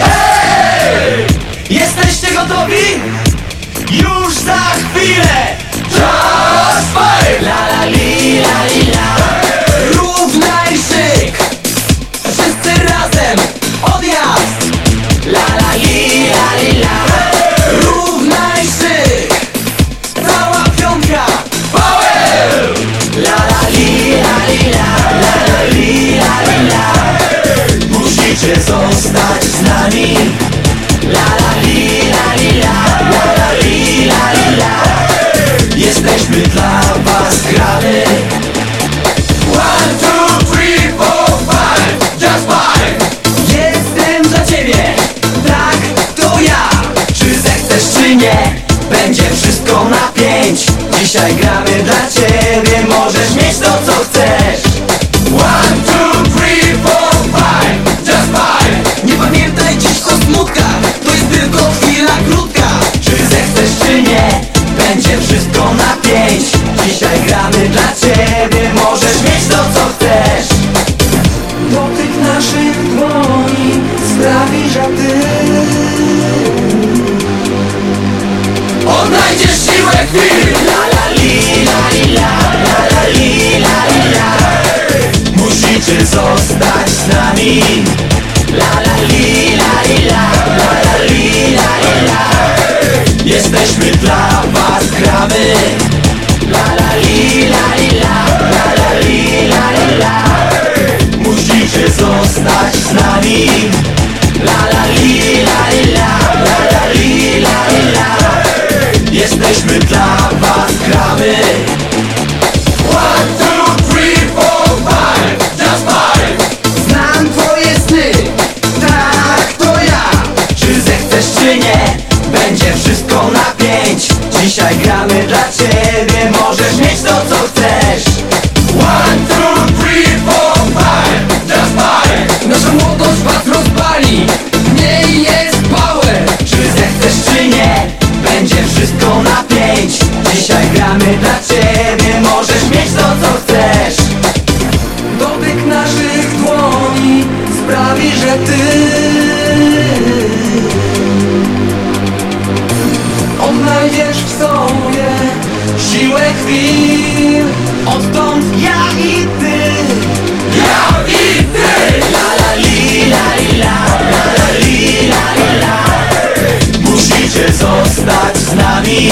Hej! Jesteście gotowi? Już za chwilę Dla was gramy One, two, three, four, five Just five Jestem dla ciebie Tak, to ja. Czy zechcesz, czy nie Będzie wszystko na pięć. Dzisiaj gramy dla ciebie Możesz mieć to, co chcesz. One, ciebie. Możesz mieć to, co chcesz. Dotyk naszych dłoni Sprawi, że ty Odnajdziesz siłę chwil La la li, la li, la La la li, la li, la. Musicie zostać z nami. La la li, la li, la La la li, la li, la. Jesteśmy dla was, gramy. La la Będzie wszystko na pięć. Dzisiaj gramy dla ciebie Możesz mieć to, co chcesz. One, two, three, four, five. Just five Nasza młodość was rozpali. W niej jest power. Czy zechcesz, czy nie Będzie wszystko na pięć. Dzisiaj gramy dla ciebie Możesz mieć to, co chcesz. Dotyk naszych dłoni sprawi, że ty Odnajdziesz w sobie. Siłę chwil Odtąd ja i ty. Ja i ty. La la li, la li, la. La la li, la li, la. Musicie zostać z nami